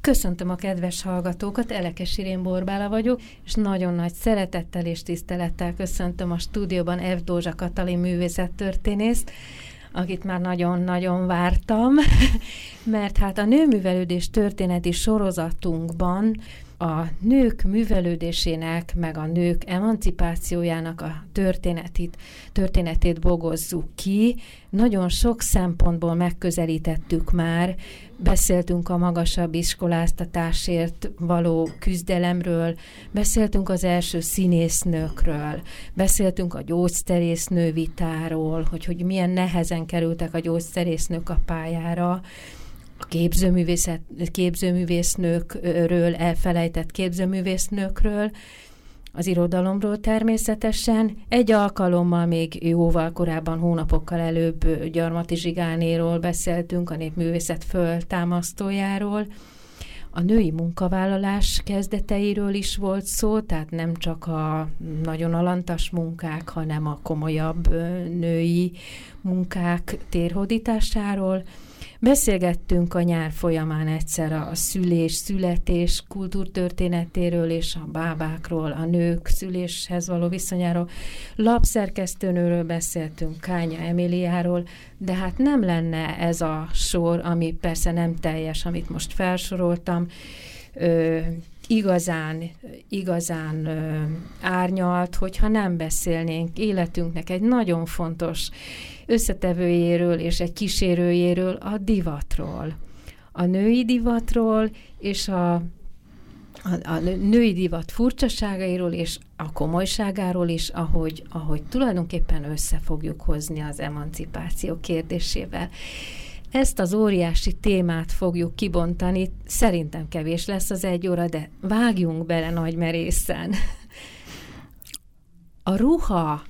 Köszöntöm a kedves hallgatókat, Elekes Irén Borbála vagyok, és nagyon nagy szeretettel és tisztelettel köszöntöm a stúdióban F. Dózsa Katalin művészettörténészt, akit már nagyon-nagyon vártam, mert hát a nőművelődés történeti sorozatunkban a nők művelődésének, meg a nők emancipációjának a történetét, történetét bogozzuk ki. Nagyon sok szempontból megközelítettük már, beszéltünk a magasabb iskoláztatásért való küzdelemről, beszéltünk az első színésznőkről, beszéltünk a gyógyszerésznő vitáról, hogy, hogy milyen nehezen kerültek a gyógyszerésznők a pályára, a képzőművészet, képzőművésznőkről, elfelejtett képzőművésznőkről, az irodalomról természetesen. Egy alkalommal még jóval korábban, hónapokkal előbb Gyarmati Zsigánéról beszéltünk, a népművészet föltámasztójáról. A női munkavállalás kezdeteiről is volt szó, tehát nem csak a nagyon alantas munkák, hanem a komolyabb női munkák térhódításáról. Beszélgettünk a nyár folyamán egyszer a szülés, születés kultúrtörténetéről és a bábákról, a nők szüléshez való viszonyáról. Lapszerkesztőnőről beszéltünk, Kánya Emiliáról, de hát nem lenne ez a sor, ami persze nem teljes, amit most felsoroltam, igazán, igazán ö, árnyalt, hogyha nem beszélnénk életünknek egy nagyon fontos összetevőjéről és egy kísérőjéről, a divatról. A női divatról és a, a, a női divat furcsaságairól és a komolyságáról is, ahogy, ahogy tulajdonképpen össze fogjuk hozni az emancipáció kérdésével. Ezt az óriási témát fogjuk kibontani, szerintem kevés lesz az egy óra, de vágjunk bele nagy merészen. A ruha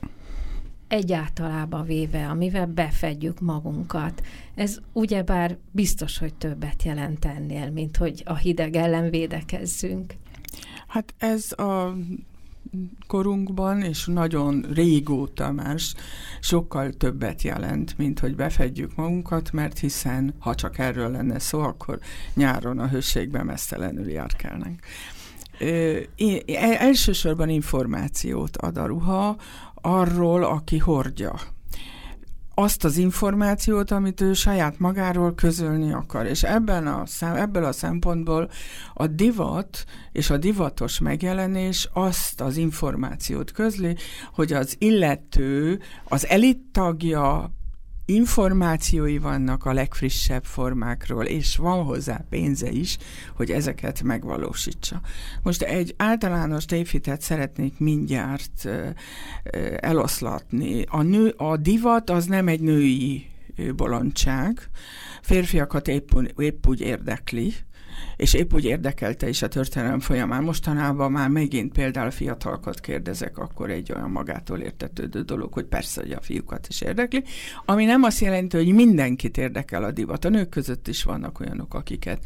egyáltalában véve, amivel befedjük magunkat. Ez ugyebár biztos, hogy többet jelent ennél, mint hogy a hideg ellen védekezzünk. Hát ez a korunkban, és nagyon régóta már sokkal többet jelent, mint hogy befedjük magunkat, mert hiszen, ha csak erről lenne szó, akkor nyáron a hőségben mesztelenül járkálnánk. Elsősorban információt ad a ruha, arról, aki hordja azt az információt, amit ő saját magáról közölni akar. És ebben a szem, ebből a szempontból a divat és a divatos megjelenés azt az információt közli, hogy az illető, az elit tagja információi vannak a legfrissebb formákról, és van hozzá pénze is, hogy ezeket megvalósítsa. Most egy általános tévhitet szeretnék mindjárt eloszlatni. A, nő, a divat az nem egy női bolondság, férfiakat épp, épp úgy érdekli, és épp úgy érdekelte is a történelem folyamán. Mostanában már megint például fiatalokat kérdezek, akkor egy olyan magától értetődő dolog, hogy persze, hogy a fiúkat is érdekli, ami nem azt jelenti, hogy mindenkit érdekel a divat. A nők között is vannak olyanok, akiket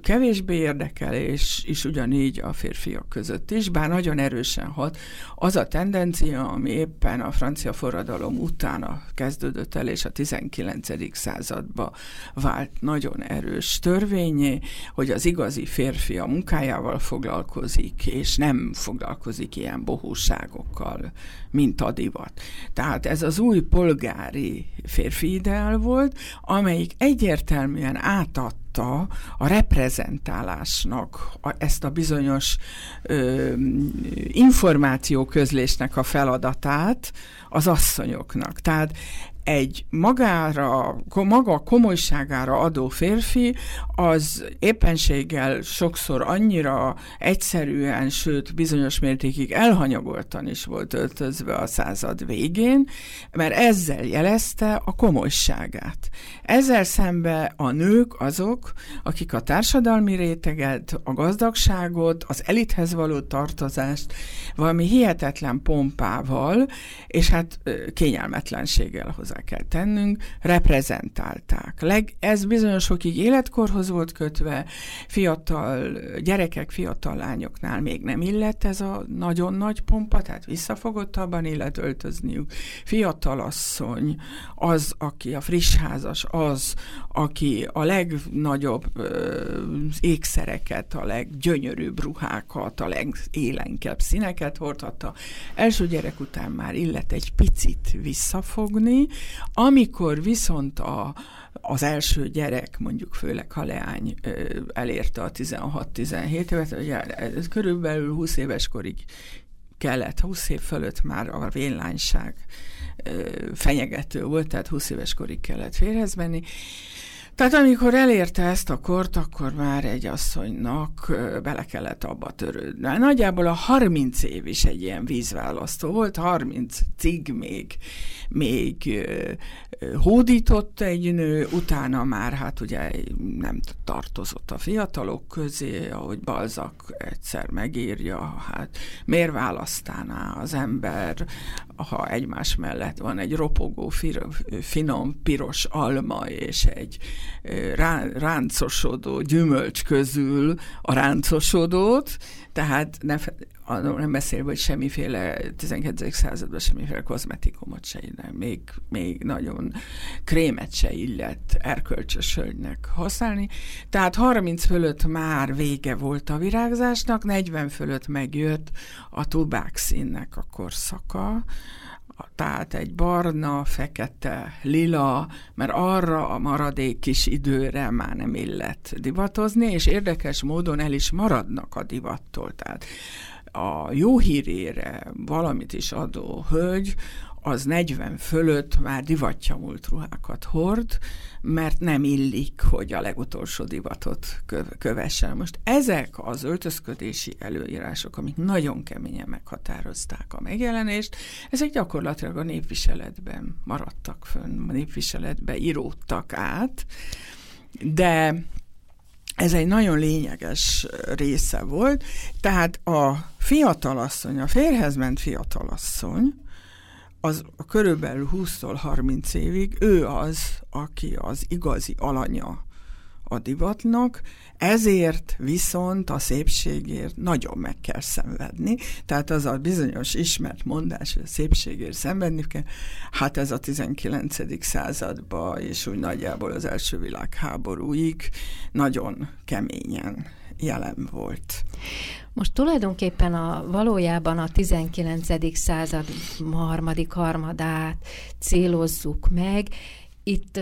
kevésbé érdekel, és, és ugyanígy a férfiak között is, bár nagyon erősen hat az a tendencia, ami éppen a francia forradalom utána kezdődött el, és a 19. századba vált nagyon erős törvényé, hogy az igazi férfi a munkájával foglalkozik, és nem foglalkozik ilyen bohóságokkal, mint a divat. Tehát ez az új polgári férfi ideál volt, amelyik egyértelműen átadta a reprezentálásnak a, ezt a bizonyos ö, információközlésnek a feladatát az asszonyoknak. Tehát egy magára, maga komolyságára adó férfi, az éppenséggel sokszor annyira egyszerűen, sőt bizonyos mértékig elhanyagoltan is volt öltözve a század végén, mert ezzel jelezte a komolyságát. Ezzel szembe a nők azok, akik a társadalmi réteget, a gazdagságot, az elithez való tartozást valami hihetetlen pompával, és hát kényelmetlenséggel hozzá kell tennünk, reprezentálták. Leg, ez bizonyosokig életkorhoz volt kötve, fiatal gyerekek, fiatal lányoknál még nem illett ez a nagyon nagy pompa, tehát visszafogottabban illet öltözniük. Fiatal asszony, az, aki a frissházas, az, aki a legnagyobb ö, ékszereket, a leggyönyörűbb ruhákat, a legélenkebb színeket hordhatta. Első gyerek után már illet egy picit visszafogni, amikor viszont a, az első gyerek, mondjuk főleg ha leány elérte a 16-17 évet, ugye ez körülbelül 20 éves korig kellett, 20 év fölött már a vénlányság fenyegető volt, tehát 20 éves korig kellett férhez menni, tehát amikor elérte ezt a kort, akkor már egy asszonynak bele kellett abba törődni. Nagyjából a 30 év is egy ilyen vízválasztó volt, 30 cig még, még hódított egy nő, utána már hát ugye nem tartozott a fiatalok közé, ahogy Balzak egyszer megírja, hát miért választaná az ember, ha egymás mellett van egy ropogó, finom, piros alma és egy ráncosodó gyümölcs közül a ráncosodót, tehát ne, nem beszélve, hogy semmiféle 12. században semmiféle kozmetikumot se illet, még, még nagyon krémet se illett erkölcsös hölgynek használni. Tehát 30 fölött már vége volt a virágzásnak, 40 fölött megjött a tubák színnek a korszaka, tehát egy barna, fekete, lila, mert arra a maradék kis időre már nem illett divatozni, és érdekes módon el is maradnak a divattól. Tehát a jó hírére valamit is adó hölgy, az 40 fölött már divattyamult ruhákat hord, mert nem illik, hogy a legutolsó divatot kövessen. Most ezek az öltözködési előírások, amik nagyon keményen meghatározták a megjelenést, ezek gyakorlatilag a népviseletben maradtak fönn, a népviseletbe íródtak át, de ez egy nagyon lényeges része volt, tehát a fiatalasszony, a férhez ment fiatalasszony, az körülbelül 20-tól 30 évig ő az, aki az igazi alanya a divatnak, ezért viszont a szépségért nagyon meg kell szenvedni. Tehát az a bizonyos ismert mondás, hogy a szépségért szenvedni kell, hát ez a 19. században, és úgy nagyjából az első világháborúig nagyon keményen jelen volt. Most tulajdonképpen a valójában a 19. század harmadik harmadát célozzuk meg. Itt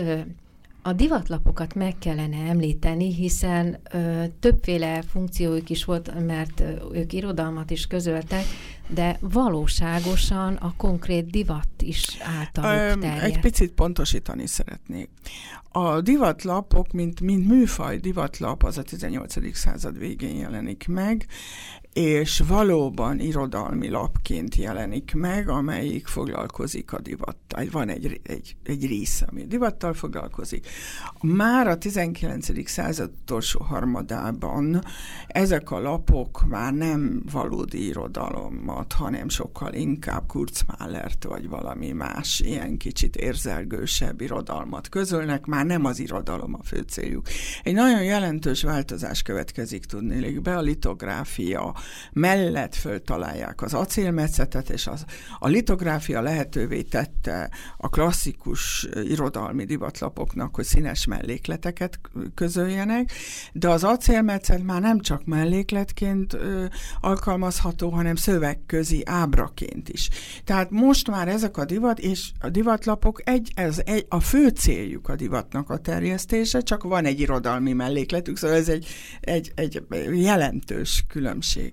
a divatlapokat meg kellene említeni, hiszen ö, többféle funkciójuk is volt, mert ö, ők irodalmat is közöltek, de valóságosan a konkrét divat is általuk terjedt. Egy picit pontosítani szeretnék. A divatlapok, mint, mint műfaj divatlap, az a 18. század végén jelenik meg, és valóban irodalmi lapként jelenik meg, amelyik foglalkozik a divattal. Van egy, egy, egy része, ami a divattal foglalkozik. Már a 19. század utolsó harmadában ezek a lapok már nem valódi irodalomat, hanem sokkal inkább Kurzmálert vagy valami más ilyen kicsit érzelgősebb irodalmat közölnek, már nem az irodalom a fő céljuk. Egy nagyon jelentős változás következik tudni, be a litográfia, mellett föltalálják az acélmetszetet, és az, a litográfia lehetővé tette a klasszikus irodalmi divatlapoknak, hogy színes mellékleteket közöljenek, de az acélmetszet már nem csak mellékletként ö, alkalmazható, hanem szövegközi ábraként is. Tehát most már ezek a divat, és a divatlapok egy, ez egy, a fő céljuk a divatnak a terjesztése, csak van egy irodalmi mellékletük, szóval ez egy, egy, egy jelentős különbség.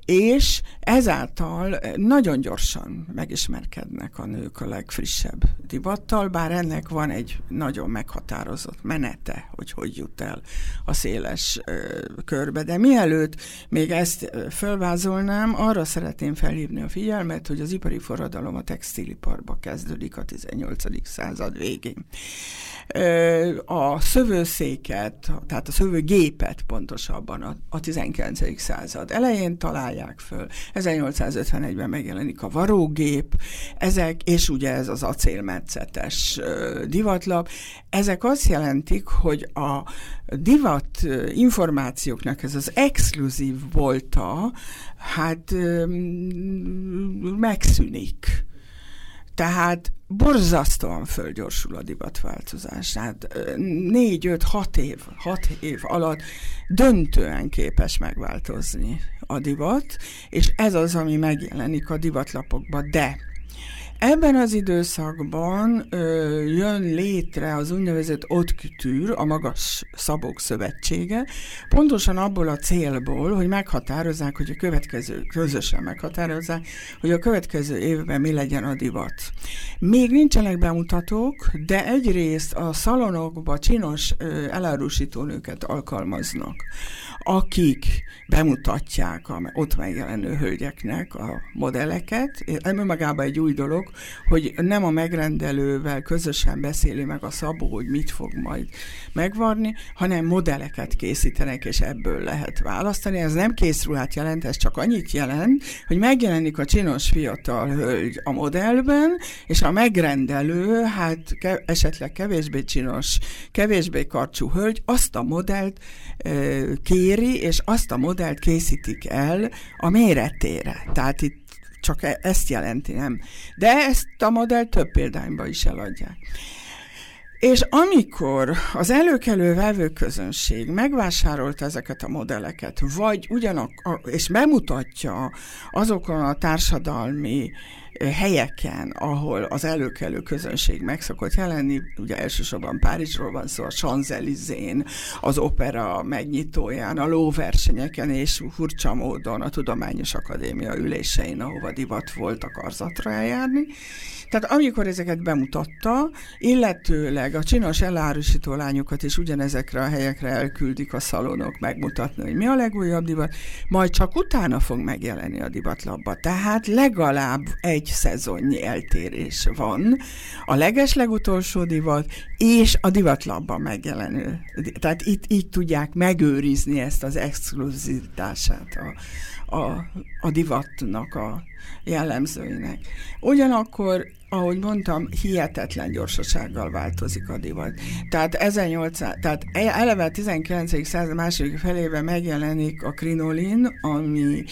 és ezáltal nagyon gyorsan megismerkednek a nők a legfrissebb divattal, bár ennek van egy nagyon meghatározott menete, hogy hogy jut el a széles ö, körbe. De mielőtt még ezt felvázolnám, arra szeretném felhívni a figyelmet, hogy az ipari forradalom a textiliparba kezdődik a 18. század végén. A szövőszéket, tehát a szövőgépet pontosabban a, a 19. század elején találják föl. 1851-ben megjelenik a varógép, ezek, és ugye ez az acélmetszetes divatlap, ezek azt jelentik, hogy a divat információknak ez az exkluzív volta, hát megszűnik tehát borzasztóan fölgyorsul a divatváltozás. Tehát négy, öt, hat év, hat év alatt döntően képes megváltozni a divat, és ez az, ami megjelenik a divatlapokban. De Ebben az időszakban ö, jön létre az úgynevezett haute a magas szabók szövetsége, pontosan abból a célból, hogy meghatározzák, hogy a következő, közösen meghatározzák, hogy a következő évben mi legyen a divat. Még nincsenek bemutatók, de egyrészt a szalonokba csinos ö, elárusító nőket alkalmaznak akik bemutatják a ott megjelenő hölgyeknek a modelleket. Ebből magában egy új dolog, hogy nem a megrendelővel közösen beszéli meg a szabó, hogy mit fog majd megvarni, hanem modelleket készítenek, és ebből lehet választani. Ez nem készruhát jelent, ez csak annyit jelent, hogy megjelenik a csinos fiatal hölgy a modellben, és a megrendelő, hát ke- esetleg kevésbé csinos, kevésbé karcsú hölgy azt a modellt e, kéri, és azt a modellt készítik el a méretére. Tehát itt csak e- ezt jelenti, nem? De ezt a modellt több példányban is eladják. És amikor az előkelő vevőközönség megvásárolta ezeket a modelleket, vagy ugyanak, és bemutatja azokon a társadalmi helyeken, ahol az előkelő közönség meg szokott jelenni, ugye elsősorban Párizsról van szó, a Champs-Élysén, az opera megnyitóján, a lóversenyeken és furcsa módon a Tudományos Akadémia ülésein, ahova divat volt a karzatra eljárni, tehát amikor ezeket bemutatta, illetőleg a csinos elárusító lányokat is ugyanezekre a helyekre elküldik a szalonok megmutatni, hogy mi a legújabb divat, majd csak utána fog megjelenni a divatlapba. Tehát legalább egy szezonnyi eltérés van a leges legutolsó divat és a divatlapban megjelenő. Tehát itt így tudják megőrizni ezt az exkluzivitását a, a, a divatnak a jellemzőinek. Ugyanakkor ahogy mondtam, hihetetlen gyorsasággal változik a divat. Tehát 1800, tehát eleve a 19. század második felében megjelenik a krinolin, ami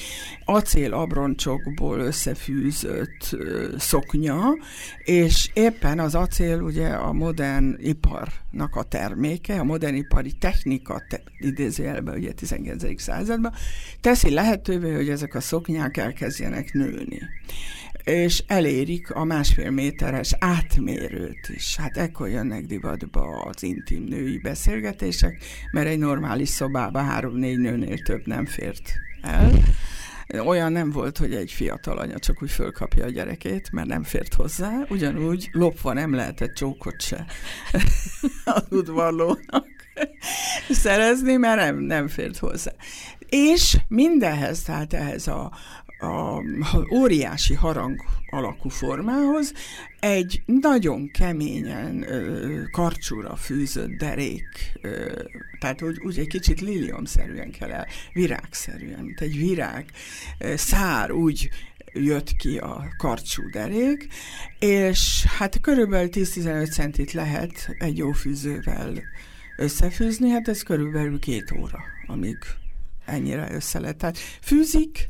acél abroncsokból összefűzött szoknya, és éppen az acél ugye a modern iparnak a terméke, a modern ipari technika, te, idézőjelben ugye 19. században, teszi lehetővé, hogy ezek a szoknyák elkezdjenek nőni és elérik a másfél méteres átmérőt is. Hát ekkor jönnek divatba az intim női beszélgetések, mert egy normális szobába három-négy nőnél több nem fért el. Olyan nem volt, hogy egy fiatal anya csak úgy fölkapja a gyerekét, mert nem fért hozzá. Ugyanúgy lopva nem lehetett csókot se az udvarlónak szerezni, mert nem, nem fért hozzá. És mindenhez, tehát ehhez a, a óriási harang alakú formához egy nagyon keményen ö, karcsúra fűzött derék, ö, tehát úgy, úgy egy kicsit liliomszerűen kell el, virágszerűen, mint egy virág, ö, szár úgy jött ki a karcsú derék, és hát körülbelül 10-15 centit lehet egy jó fűzővel összefűzni, hát ez körülbelül két óra, amíg ennyire össze lehet. Tehát fűzik,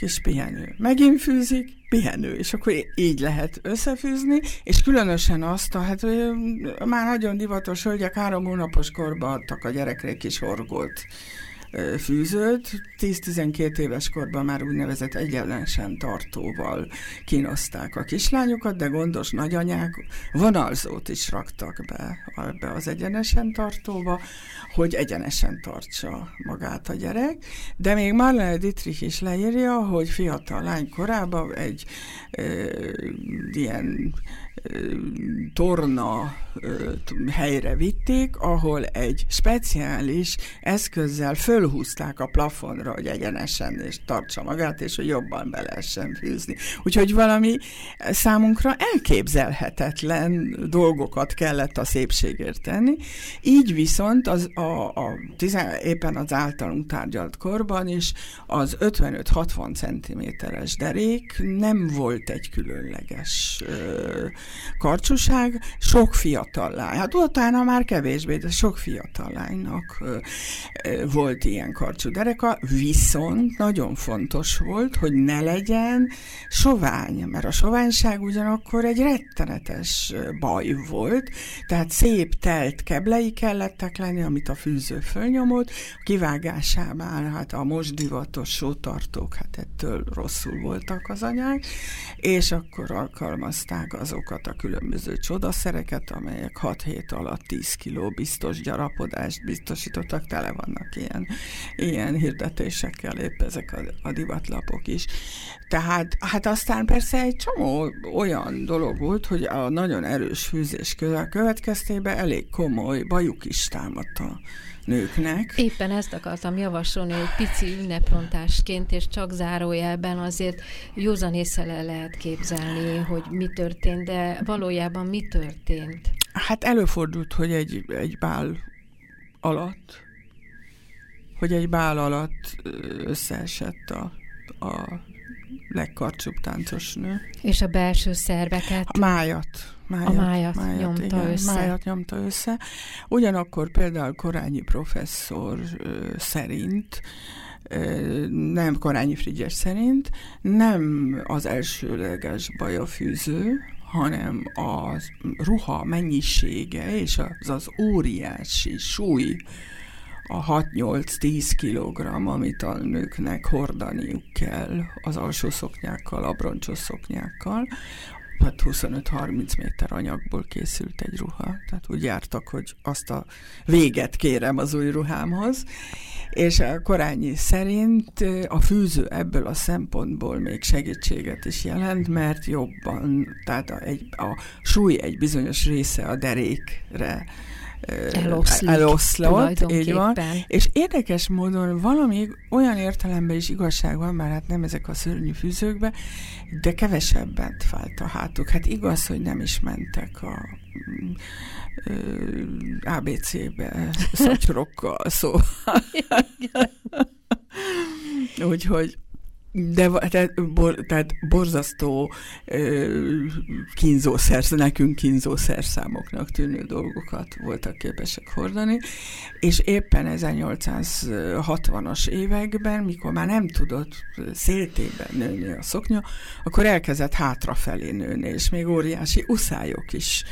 kis pihenő. Megint fűzik, pihenő, és akkor így lehet összefűzni, és különösen azt, hát már nagyon divatos hölgyek három hónapos korban adtak a gyerekre egy kis horgolt fűzőt. 10-12 éves korban már úgynevezett egyenlensen tartóval kínoszták a kislányokat, de gondos nagyanyák vonalzót is raktak be ebbe az egyenesen tartóba, hogy egyenesen tartsa magát a gyerek. De még Marlene Dietrich is leírja, hogy fiatal lány korában egy e, ilyen torna helyre vitték, ahol egy speciális eszközzel fölhúzták a plafonra, hogy egyenesen és tartsa magát, és hogy jobban be lehessen fűzni. Úgyhogy valami számunkra elképzelhetetlen dolgokat kellett a szépségért tenni. Így viszont az a, a tizen, éppen az általunk tárgyalt korban is az 55-60 cm-es derék nem volt egy különleges ö, karcsúság, sok fiatal lány, hát utána már kevésbé, de sok fiatal lánynak volt ilyen karcsú dereka, viszont nagyon fontos volt, hogy ne legyen sovány, mert a soványság ugyanakkor egy rettenetes baj volt, tehát szép telt keblei kellettek lenni, amit a fűző fölnyomott, kivágásában hát a most divatos sótartók, hát ettől rosszul voltak az anyák, és akkor alkalmazták azokat a különböző csodaszereket, amelyek 6 hét alatt 10 kiló biztos gyarapodást biztosítottak, tele vannak ilyen, ilyen hirdetésekkel épp ezek a, a divatlapok is. Tehát hát aztán persze egy csomó olyan dolog volt, hogy a nagyon erős fűzés következtében elég komoly bajuk is támadt a nőknek. Éppen ezt akartam javasolni, hogy pici ünneprontásként és csak zárójelben azért józan észre lehet képzelni, hogy mi történt, de valójában mi történt? Hát előfordult, hogy egy, egy bál alatt, hogy egy bál alatt összeesett a, a legkarcsúbb táncos nő. És a belső szerveket? A májat. Májat, a májat, májat nyomta igen, össze. Májat nyomta össze. Ugyanakkor például Korányi professzor ö, szerint nem Korányi Frigyes szerint, nem az elsőleges baj a fűző, hanem a ruha mennyisége és az az óriási súly, a 6-8-10 kg, amit a nőknek hordaniuk kell az alsó szoknyákkal, a broncsos szoknyákkal, hát 25-30 méter anyagból készült egy ruha. Tehát úgy jártak, hogy azt a véget kérem az új ruhámhoz. És a korányi szerint a fűző ebből a szempontból még segítséget is jelent, mert jobban, tehát a, egy, a súly egy bizonyos része a derékre eloszlik, eloszlott, így van. És érdekes módon valami olyan értelemben is igazság van, már hát nem ezek a szörnyű fűzőkbe, de kevesebbet fájt a hátuk. Hát igaz, hogy nem is mentek a ABC-be szatyrokkal, szóval. Úgyhogy de tehát, bor, tehát borzasztó ö, kínzószer, nekünk kínzószerszámoknak tűnő dolgokat voltak képesek hordani, és éppen 1860-as években, mikor már nem tudott széltében nőni a szoknya, akkor elkezdett hátrafelé nőni, és még óriási uszályok is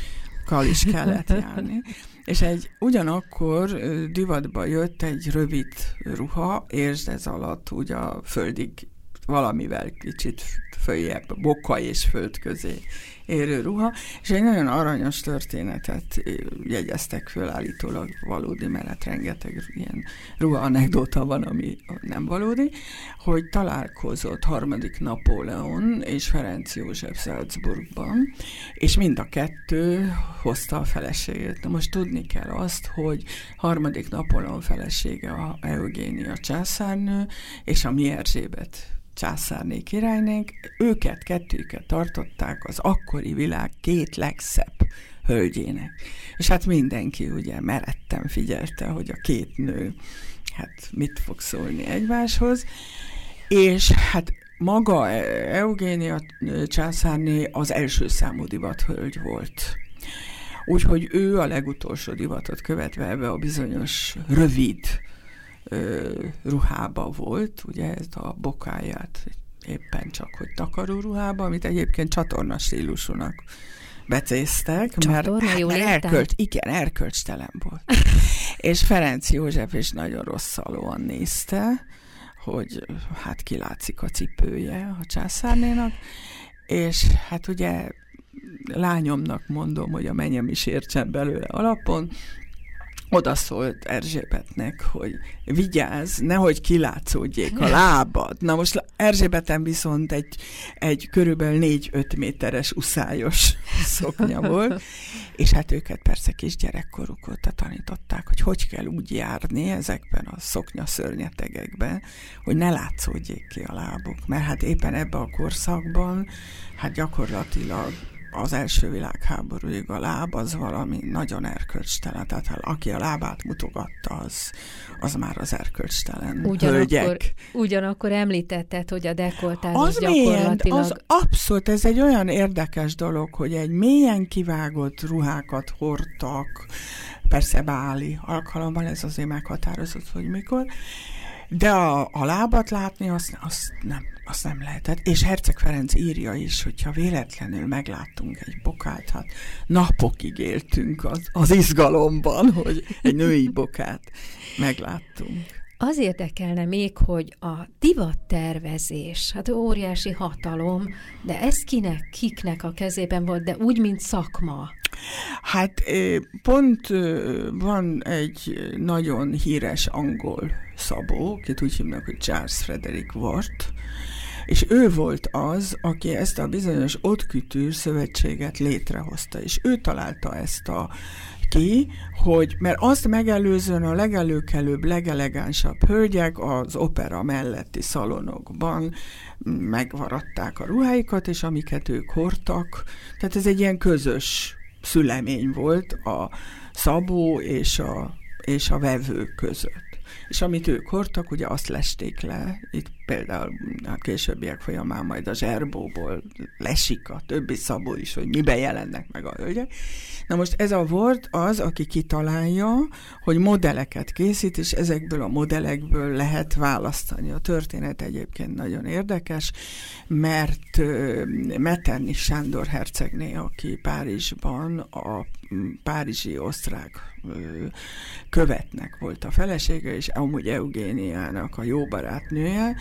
kal is kellett járni. És egy ugyanakkor divatba jött egy rövid ruha, és ez alatt úgy a földig valamivel kicsit följebb, boka és föld közé érő ruha, és egy nagyon aranyos történetet jegyeztek föl állítólag valódi, mert rengeteg ilyen ruha anekdóta van, ami nem valódi, hogy találkozott harmadik Napóleon és Ferenc József Salzburgban, és mind a kettő hozta a feleségét. Na most tudni kell azt, hogy harmadik Napóleon felesége a Eugénia császárnő, és a mi Erzsébet császárné királynék, őket, kettőket tartották az akkori világ két legszebb hölgyének. És hát mindenki ugye meretten figyelte, hogy a két nő hát mit fog szólni egymáshoz, és hát maga Eugénia császárné az első számú divathölgy volt. Úgyhogy ő a legutolsó divatot követve ebbe a bizonyos rövid ö, ruhába volt, ugye ez a bokáját éppen csak, hogy takaró ruhába, amit egyébként csatorna stílusúnak becéztek, Csatorna, mert, jól erkölcs, igen, erkölcstelen volt. és Ferenc József is nagyon rosszalóan nézte, hogy hát kilátszik a cipője a császárnénak, és hát ugye lányomnak mondom, hogy a menyem is értsen belőle alapon, odaszólt Erzsébetnek, hogy vigyázz, nehogy kilátszódjék a lábad. Na most Erzsébeten viszont egy, egy körülbelül 4-5 méteres uszályos szoknya volt, és hát őket persze kisgyerekkoruk óta tanították, hogy hogy kell úgy járni ezekben a szoknya szörnyetegekben, hogy ne látszódjék ki a lábuk, mert hát éppen ebbe a korszakban hát gyakorlatilag az első világháborúig a láb az valami nagyon erkölcstelen. Tehát aki a lábát mutogatta, az, az már az erkölcstelen ugyanakkor, hölgyek. Ugyanakkor említetted, hogy a dekoltás Az gyakorlatilag... milyen, az abszolút, ez egy olyan érdekes dolog, hogy egy mélyen kivágott ruhákat hordtak, persze báli alkalommal, ez azért meghatározott, hogy mikor, de a, a lábat látni, azt, azt, nem, azt nem lehetett. És Herceg Ferenc írja is, hogyha véletlenül megláttunk egy bokát, hát napokig éltünk az, az izgalomban, hogy egy női bokát megláttunk. Az érdekelne még, hogy a divattervezés, hát óriási hatalom, de ez kinek, kiknek a kezében volt, de úgy, mint szakma. Hát pont van egy nagyon híres angol szabó, akit úgy hívnak, hogy Charles Frederick Ward, és ő volt az, aki ezt a bizonyos Otkütűr szövetséget létrehozta, és ő találta ezt a ki, hogy, mert azt megelőzően a legelőkelőbb, legelegánsabb hölgyek az opera melletti szalonokban megvaradták a ruháikat, és amiket ők hordtak, tehát ez egy ilyen közös szülemény volt a szabó és a, és a vevő között. És amit ők hordtak, ugye azt lesték le, itt például a későbbiek folyamán majd a zserbóból lesik a többi szabó is, hogy miben jelennek meg a hölgyek. Na most ez a volt az, aki kitalálja, hogy modelleket készít, és ezekből a modellekből lehet választani. A történet egyébként nagyon érdekes, mert Metternich Sándor hercegné, aki Párizsban a párizsi osztrák követnek volt a felesége, és amúgy Eugéniának a jó barátnője.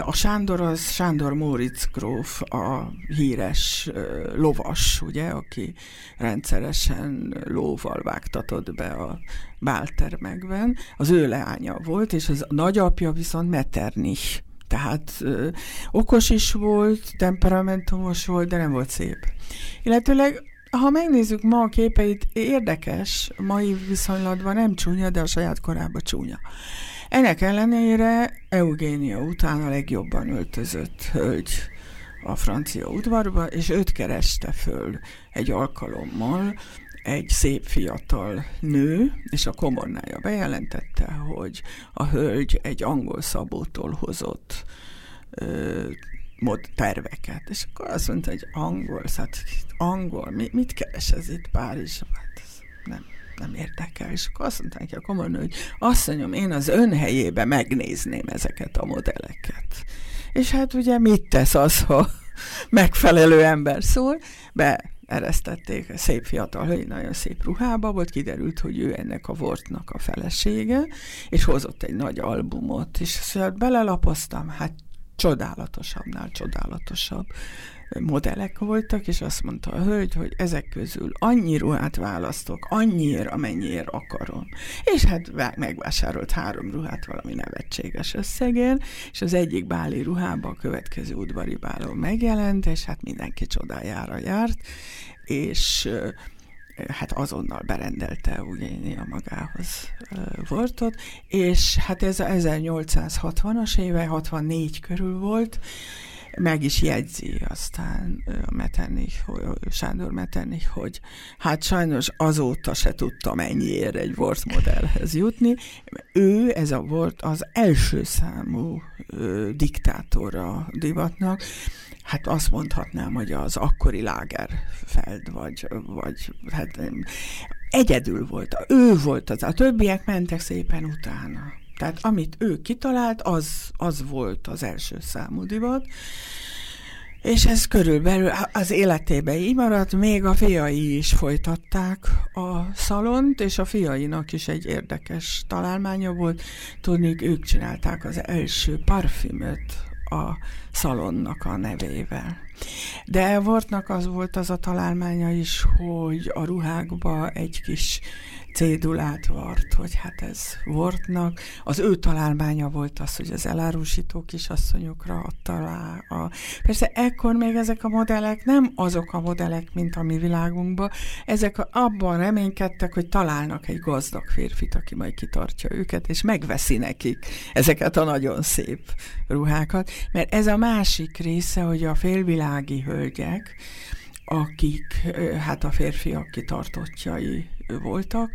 A Sándor az Sándor Móricz gróf, a híres lovas, ugye, aki rendszeresen lóval vágtatott be a báltermekben. Az ő leánya volt, és az nagyapja viszont Metternich tehát ö, okos is volt, temperamentumos volt, de nem volt szép. Illetőleg ha megnézzük ma a képeit, érdekes, mai viszonylatban nem csúnya, de a saját korában csúnya. Ennek ellenére Eugénia után a legjobban öltözött hölgy a francia udvarba, és őt kereste föl egy alkalommal egy szép fiatal nő, és a komornája bejelentette, hogy a hölgy egy angol szabótól hozott mod terveket. És akkor azt mondta, hogy angol, hát angol, mi, mit keres ez itt Párizsban? Hát ez nem, nem érdekel. És akkor azt mondta neki a komornő, hogy azt mondjam, én az ön helyébe megnézném ezeket a modelleket. És hát ugye mit tesz az, ha megfelelő ember szól, be eresztették, szép fiatal hölgy, nagyon szép ruhába volt, kiderült, hogy ő ennek a Vortnak a felesége, és hozott egy nagy albumot, és szóval belelapoztam, hát csodálatosabbnál csodálatosabb modellek voltak, és azt mondta a hölgy, hogy ezek közül annyi ruhát választok, annyiért, amennyiért akarom. És hát megvásárolt három ruhát valami nevetséges összegén, és az egyik báli ruhába a következő udvari bálon megjelent, és hát mindenki csodájára járt, és hát azonnal berendelte a magához voltot, és hát ez a 1860-as éve, 64 körül volt, meg is jegyzi aztán a Metternich, Sándor Metternich, hogy hát sajnos azóta se tudtam ennyiért egy Wort modellhez jutni. Ő, ez a volt az első számú ö, diktátora divatnak, hát azt mondhatnám, hogy az akkori Lagerfeld, vagy, vagy hát egyedül volt. Ő volt az, a többiek mentek szépen utána. Tehát amit ő kitalált, az, az volt az első számú divat. És ez körülbelül az életében így maradt, még a fiai is folytatták a szalont, és a fiainak is egy érdekes találmánya volt. Tudni, ők csinálták az első parfümöt a szalonnak a nevével. De Elvortnak az volt az a találmánya is, hogy a ruhákba egy kis cédulát vart, hogy hát ez Wortnak. Az ő találmánya volt az, hogy az elárusító kisasszonyokra adta rá. A... Persze ekkor még ezek a modellek nem azok a modellek, mint a mi világunkban, ezek abban reménykedtek, hogy találnak egy gazdag férfit, aki majd kitartja őket, és megveszi nekik ezeket a nagyon szép ruhákat, mert ez a másik része, hogy a félvilági hölgyek, akik hát a férfiak kitartottjai voltak,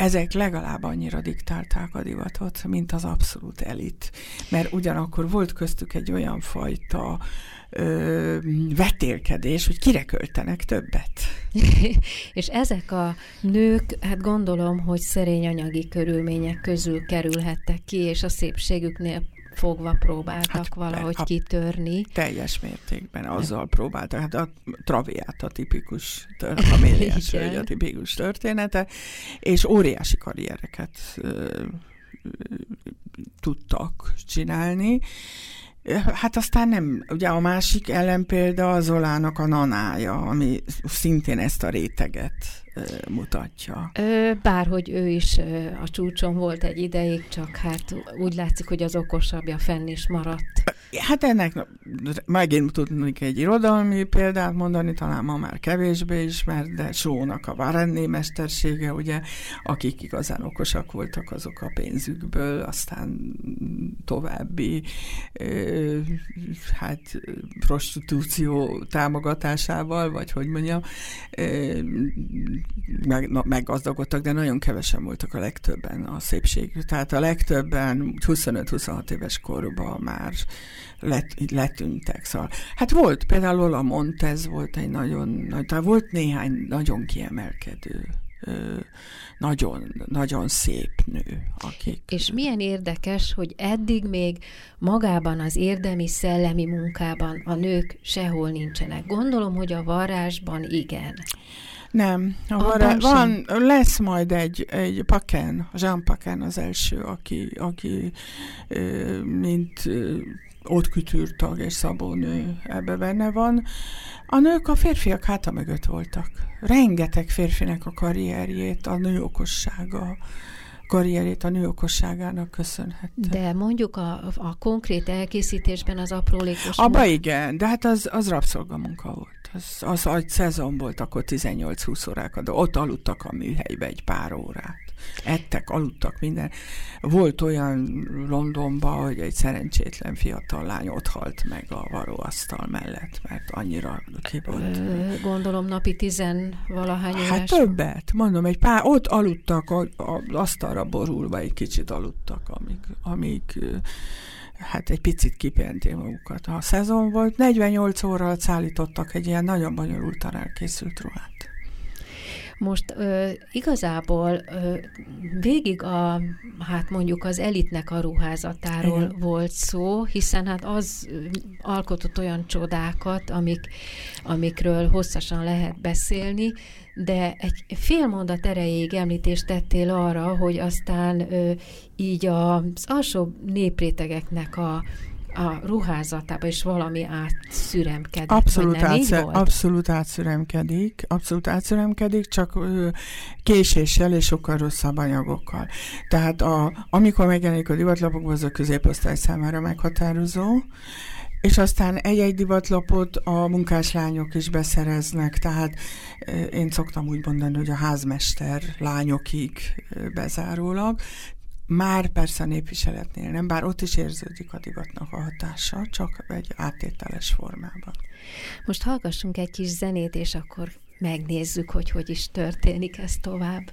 ezek legalább annyira diktálták a divatot, mint az abszolút elit. Mert ugyanakkor volt köztük egy olyan fajta ö, vetélkedés, hogy kire költenek többet. és ezek a nők, hát gondolom, hogy szerény anyagi körülmények közül kerülhettek ki, és a szépségüknél fogva próbáltak hát, valahogy a, kitörni. Teljes mértékben azzal próbáltak. Hát a Traviát a tipikus, a Méliás a tipikus története, és óriási karriereket ö, tudtak csinálni. Hát aztán nem, ugye a másik ellenpélda az Zolának a nanája, ami szintén ezt a réteget mutatja. Bárhogy ő is a csúcson volt egy ideig, csak hát úgy látszik, hogy az okosabbja fenn is maradt. Hát ennek megint tudnék egy irodalmi példát mondani, talán ma már kevésbé ismert, de Sónak a Varenné mestersége, ugye, akik igazán okosak voltak, azok a pénzükből, aztán további hát prostitúció támogatásával, vagy hogy mondjam, meg, na, meggazdagodtak, de nagyon kevesen voltak a legtöbben a szépség. Tehát a legtöbben 25-26 éves korban már let, letűntek. Szóval. Hát volt például a Montez volt egy nagyon, nagy, tehát volt néhány nagyon kiemelkedő nagyon, nagyon szép nő. Akik... És milyen érdekes, hogy eddig még magában az érdemi szellemi munkában a nők sehol nincsenek. Gondolom, hogy a varázsban igen. Nem, van, van, lesz majd egy, egy Paken, Jean Paken az első, aki, aki mint ott kütűrtag és szabónő ebbe benne van. A nők a férfiak háta mögött voltak. Rengeteg férfinek a karrierjét, a nő okossága, karrierét a nő okosságának köszönhette. De mondjuk a, a konkrét elkészítésben az aprólékos... Abba igen, de hát az, az rabszolgamunka volt. Az, az, az szezon volt, akkor 18-20 órákat, de ott aludtak a műhelybe egy pár órát. Ettek, aludtak, minden. Volt olyan Londonban, hogy egy szerencsétlen fiatal lány ott halt meg a varóasztal mellett, mert annyira ki volt. Gondolom napi tizenvalahány éves. Hát többet, mondom, egy pár, ott aludtak, a, a, asztalra borulva egy kicsit aludtak, amíg, amíg hát egy picit kipihenték magukat. A szezon volt, 48 óra szállítottak egy ilyen nagyon bonyolultan elkészült ruhát. Most ö, igazából ö, végig a, hát mondjuk az elitnek a ruházatáról Igen. volt szó, hiszen hát az alkotott olyan csodákat, amik, amikről hosszasan lehet beszélni, de egy fél mondat erejéig említést tettél arra, hogy aztán ö, így az alsó néprétegeknek a, a ruházatába is valami átszüremkedik. Abszolút, nem átsze, abszolút átszüremkedik, abszolút átszüremkedik, csak ö, késéssel és sokkal rosszabb anyagokkal. Tehát a, amikor megjelenik a divatlapokban, az a középosztály számára meghatározó, és aztán egy-egy divatlapot a munkáslányok is beszereznek, tehát én szoktam úgy mondani, hogy a házmester lányokig bezárólag, már persze a népviseletnél nem, bár ott is érződik a divatnak a hatása, csak egy áttételes formában. Most hallgassunk egy kis zenét, és akkor megnézzük, hogy hogy is történik ez tovább.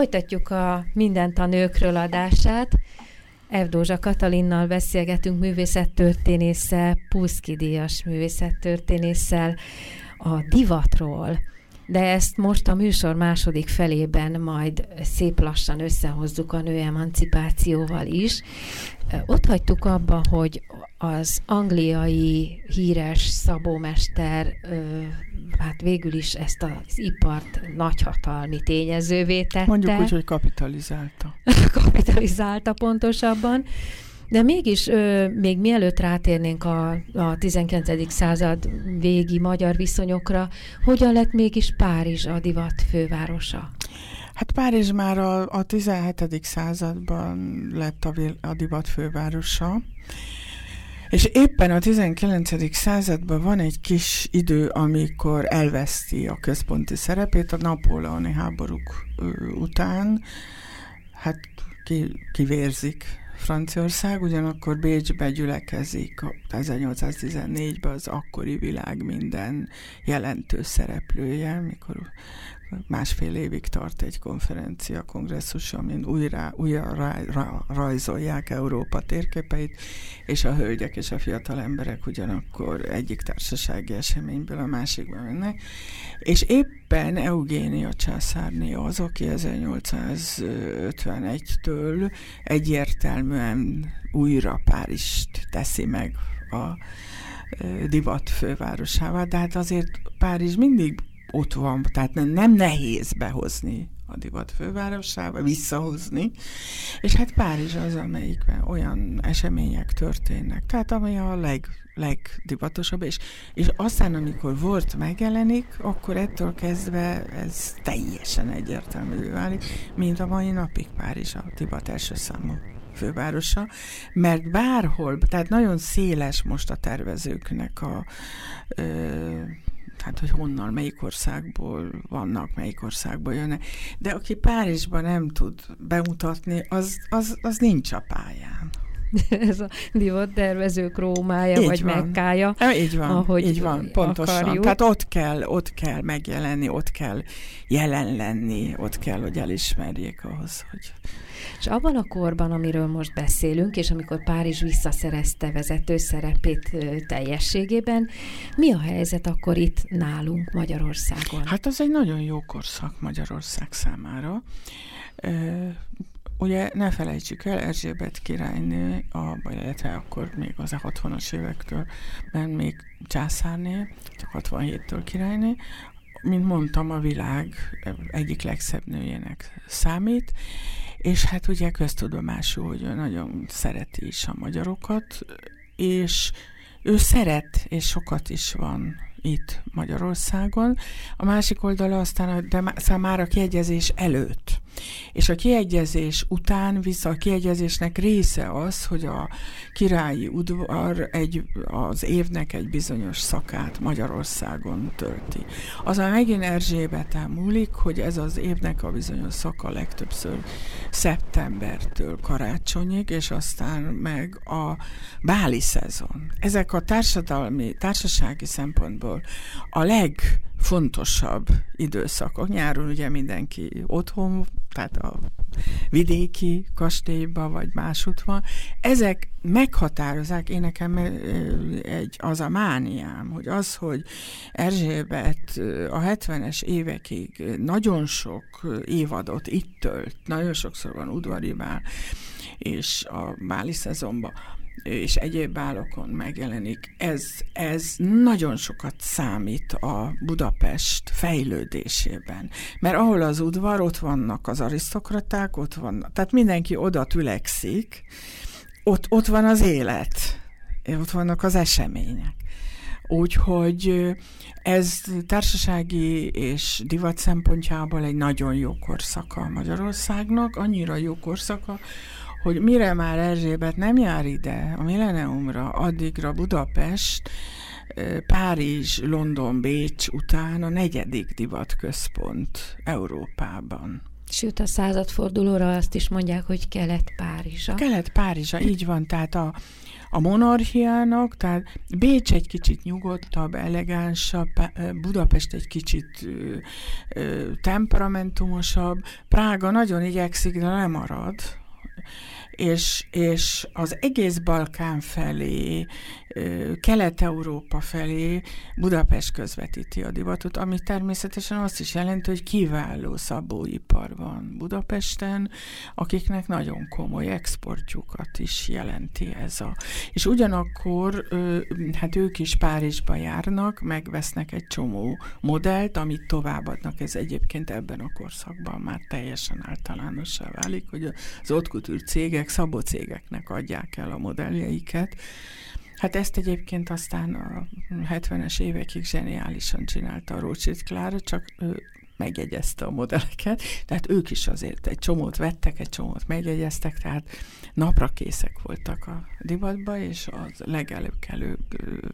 Folytatjuk a Mindent a nőkről adását. Evdózsa Katalinnal beszélgetünk művészettörténésszel, Puszki Díjas művészettörténésszel a divatról. De ezt most a műsor második felében majd szép lassan összehozzuk a nő emancipációval is. Ott hagytuk abba, hogy az angliai híres szabómester hát végül is ezt az ipart nagyhatalmi tényezővé tette. Mondjuk úgy, hogy kapitalizálta. kapitalizálta pontosabban. De mégis, ö, még mielőtt rátérnénk a, a 19. század végi magyar viszonyokra, hogyan lett mégis Párizs a divat fővárosa? Hát Párizs már a, a 17. században lett a, a divat fővárosa, és éppen a 19. században van egy kis idő, amikor elveszti a központi szerepét a napóleoni háborúk után, hát ki, kivérzik Franciaország, ugyanakkor Bécsbe gyülekezik 1814-ben az akkori világ minden jelentős szereplője, mikor másfél évig tart egy konferencia, kongresszus, amin újra, újra rajzolják Európa térképeit, és a hölgyek és a fiatal emberek ugyanakkor egyik társasági eseményből a másikba mennek, és éppen Eugénia császárné az, aki 1851-től egyértelműen újra Párizst teszi meg a divat fővárosává, de hát azért Párizs mindig ott van, tehát nem nehéz behozni a divat fővárosába, visszahozni, és hát Párizs az, amelyikben olyan események történnek, tehát ami a leg, legdivatosabb, és, és aztán, amikor volt megjelenik, akkor ettől kezdve ez teljesen egyértelmű válik, mint a mai napig Párizs a divat első számú fővárosa, mert bárhol, tehát nagyon széles most a tervezőknek a ö, hát hogy honnan, melyik országból vannak, melyik országból jönnek. De aki Párizsban nem tud bemutatni, az, az, az nincs a pályán. Ez a divat tervezők Rómája, így vagy van. Mekkája. Így van, ahogy így van, pontosan. Akarjuk. Tehát ott kell, ott kell megjelenni, ott kell jelen lenni, ott kell, hogy elismerjék ahhoz, hogy és abban a korban, amiről most beszélünk, és amikor Párizs visszaszerezte vezető szerepét teljességében, mi a helyzet akkor itt nálunk Magyarországon? Hát az egy nagyon jó korszak Magyarország számára. Ugye ne felejtsük el, Erzsébet királynő, a, illetve akkor még az a 60-as évektől, mert még császárné, csak 67-től királynő, mint mondtam, a világ egyik legszebb nőjének számít, és hát ugye köztudomású, hogy ő nagyon szereti is a magyarokat, és ő szeret, és sokat is van itt Magyarországon. A másik oldala aztán de számára a kiegyezés előtt. És a kiegyezés után vissza a kiegyezésnek része az, hogy a királyi udvar egy, az évnek egy bizonyos szakát Magyarországon tölti. Azon megint Erzsébeten múlik, hogy ez az évnek a bizonyos szaka legtöbbször szeptembertől karácsonyig, és aztán meg a báli szezon. Ezek a társadalmi, társasági szempontból a legfontosabb időszakok. Nyáron ugye mindenki otthon tehát a vidéki kastélyba, vagy másút van. Ezek meghatározzák, én nekem egy, az a mániám, hogy az, hogy Erzsébet a 70-es évekig nagyon sok évadot itt tölt, nagyon sokszor van udvari bál, és a báli szezonban, és egyéb bálokon megjelenik. Ez, ez nagyon sokat számít a Budapest fejlődésében. Mert ahol az udvar, ott vannak az arisztokraták, ott vannak, tehát mindenki oda tülekszik, ott, ott van az élet, ott vannak az események. Úgyhogy ez társasági és divat szempontjából egy nagyon jó korszaka Magyarországnak, annyira jó korszaka, hogy mire már Erzsébet nem jár ide a milleniumra, addigra Budapest, Párizs, London, Bécs után a negyedik divatközpont Európában. Sőt, a századfordulóra azt is mondják, hogy Kelet-Párizsa. Kelet-Párizsa, így van, tehát a, a monarchiának, tehát Bécs egy kicsit nyugodtabb, elegánsabb, Budapest egy kicsit ö, ö, temperamentumosabb, Prága nagyon igyekszik, de nem marad és, és az egész Balkán felé, Kelet-Európa felé Budapest közvetíti a divatot, ami természetesen azt is jelenti, hogy kiváló szabóipar van Budapesten, akiknek nagyon komoly exportjukat is jelenti ez a. És ugyanakkor, hát ők is Párizsba járnak, megvesznek egy csomó modellt, amit továbbadnak, ez egyébként ebben a korszakban már teljesen általánossá válik, hogy az ott cégek szabó cégeknek adják el a modelljeiket. Hát ezt egyébként aztán a 70-es évekig zseniálisan csinálta a Rothschild Klára, csak ő megjegyezte a modelleket, tehát ők is azért egy csomót vettek, egy csomót megjegyeztek, tehát napra készek voltak a divatba, és az legelőkelőbb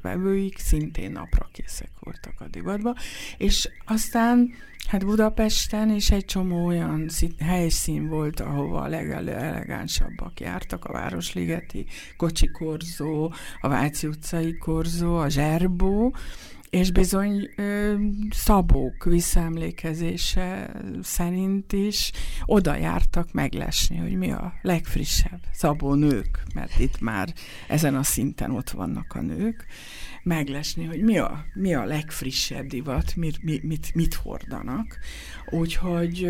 vevőik szintén napra készek voltak a divatba, és aztán Hát Budapesten is egy csomó olyan helyszín volt, ahova a legelegánsabbak jártak, a Városligeti kocsi korzó, a Váci utcai korzó, a Zserbó, és bizony szabók visszaemlékezése szerint is oda jártak meglesni, hogy mi a legfrissebb szabó nők, mert itt már ezen a szinten ott vannak a nők, meglesni, hogy mi a, mi a legfrissebb divat, mit, mit, mit hordanak. Úgyhogy,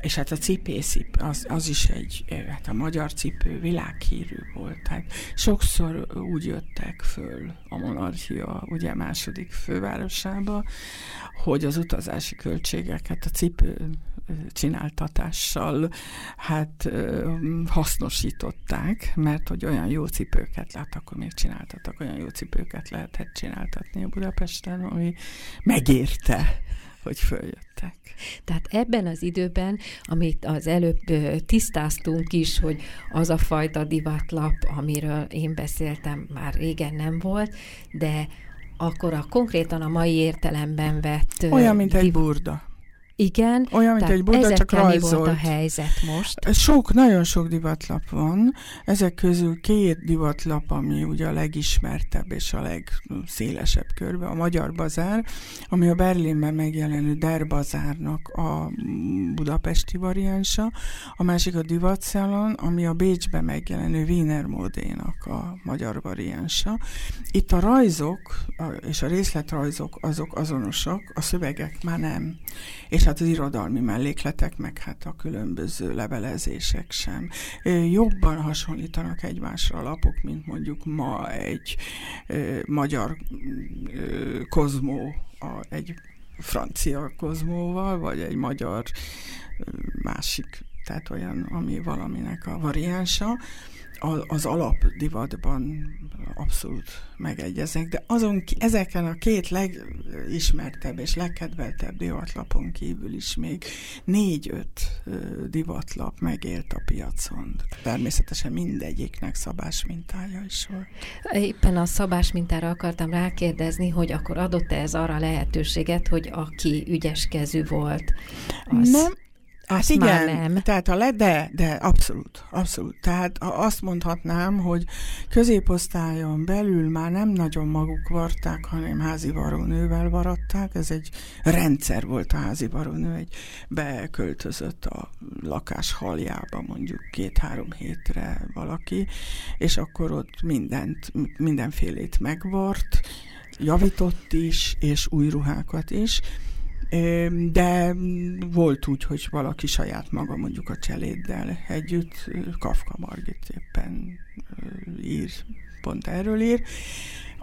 és hát a cipészip, az, az is egy, hát a magyar cipő világhírű volt. Tehát sokszor úgy jöttek föl a monarchia, ugye második fővárosába, hogy az utazási költségeket a cipő csináltatással hát hasznosították, mert hogy olyan jó cipőket lát, akkor még csináltattak, olyan jó cipőket lehetett csináltatni a Budapesten, ami megérte, hogy följöttek. Tehát ebben az időben, amit az előbb tisztáztunk is, hogy az a fajta divatlap, amiről én beszéltem, már régen nem volt, de akkor a konkrétan a mai értelemben vett... Olyan, mint egy burda. Igen. Olyan, mint egy Buddha, csak rajzolt. volt a helyzet most? Sok, nagyon sok divatlap van. Ezek közül két divatlap, ami ugye a legismertebb és a legszélesebb körbe, a Magyar Bazár, ami a Berlinben megjelenő Der Bazárnak a budapesti variánsa, a másik a Divatszalon, ami a Bécsben megjelenő Wiener Modénak a magyar variánsa. Itt a rajzok és a részletrajzok azok azonosak, a szövegek már nem. És hát az irodalmi mellékletek, meg hát a különböző levelezések sem. Jobban hasonlítanak egymásra a lapok, mint mondjuk ma egy magyar kozmó, egy francia kozmóval, vagy egy magyar másik, tehát olyan, ami valaminek a variánsa az alapdivatban abszolút megegyezek, de azon, ezeken a két legismertebb és legkedveltebb divatlapon kívül is még négy-öt divatlap megélt a piacon. Természetesen mindegyiknek szabás mintája is volt. Éppen a szabás mintára akartam rákérdezni, hogy akkor adott-e ez arra lehetőséget, hogy aki ügyeskezű volt, az... Nem, Hát igen, nem. tehát a le, de, de abszolút, abszolút. Tehát azt mondhatnám, hogy középosztályon belül már nem nagyon maguk varták, hanem házi varónővel varatták. Ez egy rendszer volt a házi varónő, egy beköltözött a lakás haljába mondjuk két-három hétre valaki, és akkor ott mindent, mindenfélét megvart, javított is, és új ruhákat is, de volt úgy, hogy valaki saját maga mondjuk a cseléddel együtt, Kafka Margit éppen ír, pont erről ír,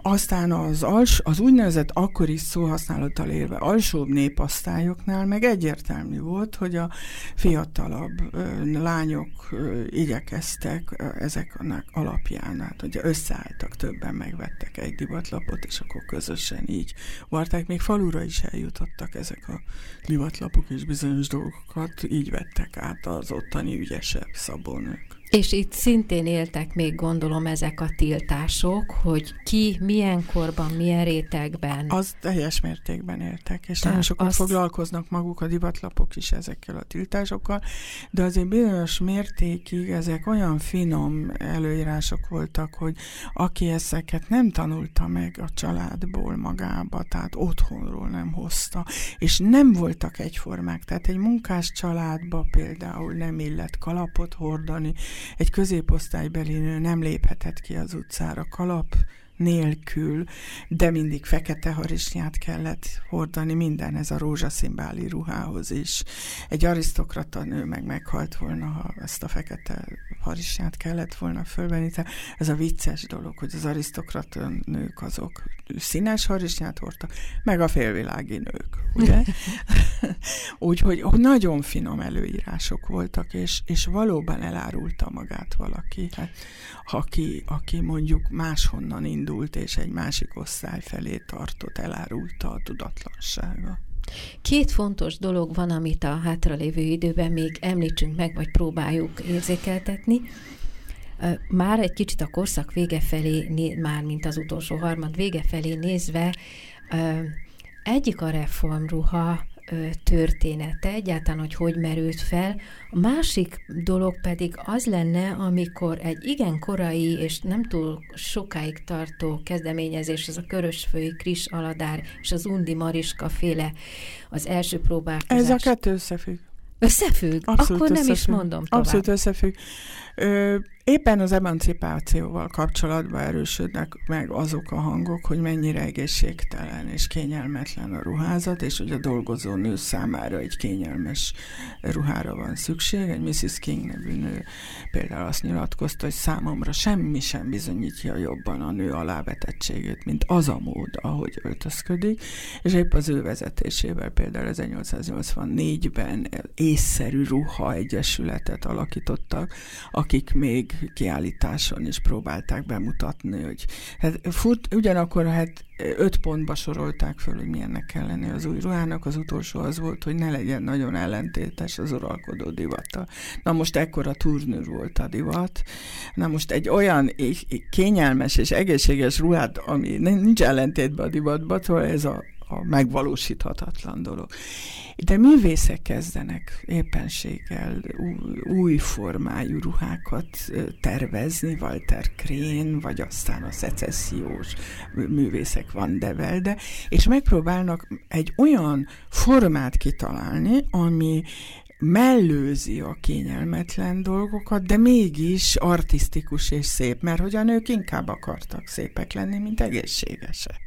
aztán az, als, az úgynevezett akkori szóhasználattal élve alsóbb népasztályoknál meg egyértelmű volt, hogy a fiatalabb lányok igyekeztek ezeknek alapján, hát ugye összeálltak, többen megvettek egy divatlapot, és akkor közösen így varták. Még falura is eljutottak ezek a divatlapok, és bizonyos dolgokat így vettek át az ottani ügyesebb szabónők. És itt szintén éltek még gondolom ezek a tiltások, hogy ki milyen korban, milyen rétegben. Az teljes mértékben éltek, és nagyon sokat azt... foglalkoznak maguk a divatlapok is ezekkel a tiltásokkal, de azért bizonyos mértékig ezek olyan finom előírások voltak, hogy aki ezeket nem tanulta meg a családból magába, tehát otthonról nem hozta, és nem voltak egyformák, tehát egy munkás családba például nem illet kalapot hordani, egy középosztálybeli nő nem léphetett ki az utcára kalap nélkül, de mindig fekete harisnyát kellett hordani, minden ez a rózsaszínbáli ruhához is. Egy arisztokrata nő meg meghalt volna, ha ezt a fekete harisnyát kellett volna fölvenni. Tehát ez a vicces dolog, hogy az arisztokrata nők azok színes harisnyát hordtak, meg a félvilági nők, ugye? Úgyhogy nagyon finom előírások voltak, és, és valóban elárulta magát valaki, hát, aki, aki mondjuk máshonnan indult, és egy másik osztály felé tartott, elárulta a tudatlansága. Két fontos dolog van, amit a hátralévő időben még említsünk meg, vagy próbáljuk érzékeltetni. Már egy kicsit a korszak vége felé, már mint az utolsó harmad vége felé nézve, egyik a reformruha, története, egyáltalán, hogy hogy merült fel. A másik dolog pedig az lenne, amikor egy igen korai és nem túl sokáig tartó kezdeményezés, ez a Körösfői Kris Aladár és az Undi Mariska féle az első próbálkozás. Ez a kettő összefügg. Összefügg? Abszolút Akkor nem összefügg. is mondom tovább. Abszolút összefügg. Éppen az emancipációval kapcsolatban erősödnek meg azok a hangok, hogy mennyire egészségtelen és kényelmetlen a ruházat, és hogy a dolgozó nő számára egy kényelmes ruhára van szükség. Egy Mrs. King nevű nő például azt nyilatkozta, hogy számomra semmi sem bizonyítja jobban a nő alávetettségét, mint az a mód, ahogy öltözködik, és épp az ő vezetésével például 1884-ben észszerű ruha egyesületet alakítottak, akik még kiállításon is próbálták bemutatni, hogy hát fut, ugyanakkor hát öt pontba sorolták föl, hogy milyennek kell lenni az új ruhának. Az utolsó az volt, hogy ne legyen nagyon ellentétes az uralkodó divata. Na most ekkora turnőr volt a divat. Na most egy olyan kényelmes és egészséges ruhát, ami nincs ellentétben a divatban, szóval ez a a megvalósíthatatlan dolog. De művészek kezdenek éppenséggel új formájú ruhákat tervezni, Walter Krén, vagy aztán a szecessziós művészek Van de és megpróbálnak egy olyan formát kitalálni, ami mellőzi a kényelmetlen dolgokat, de mégis artistikus és szép, mert hogy a nők inkább akartak szépek lenni, mint egészségesek.